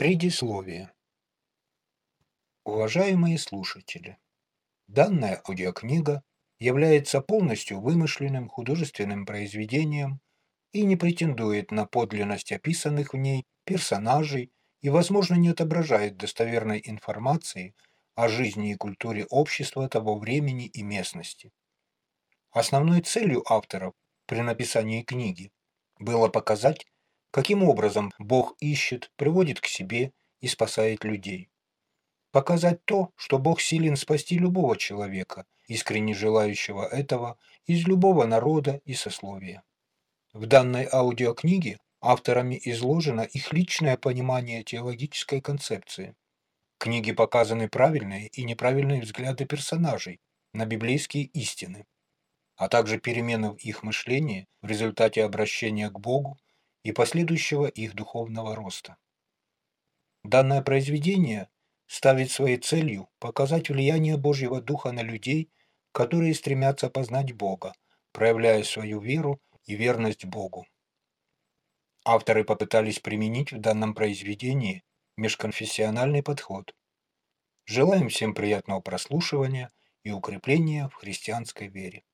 Предисловие. Уважаемые слушатели, данная аудиокнига является полностью вымышленным художественным произведением и не претендует на подлинность описанных в ней персонажей и, возможно, не отображает достоверной информации о жизни и культуре общества того времени и местности. Основной целью авторов при написании книги было показать, каким образом Бог ищет, приводит к себе и спасает людей. Показать то, что Бог силен спасти любого человека, искренне желающего этого, из любого народа и сословия. В данной аудиокниге авторами изложено их личное понимание теологической концепции. В книге показаны правильные и неправильные взгляды персонажей на библейские истины, а также перемены в их мышлении в результате обращения к Богу и последующего их духовного роста. Данное произведение ставит своей целью показать влияние Божьего Духа на людей, которые стремятся познать Бога, проявляя свою веру и верность Богу. Авторы попытались применить в данном произведении межконфессиональный подход. Желаем всем приятного прослушивания и укрепления в христианской вере.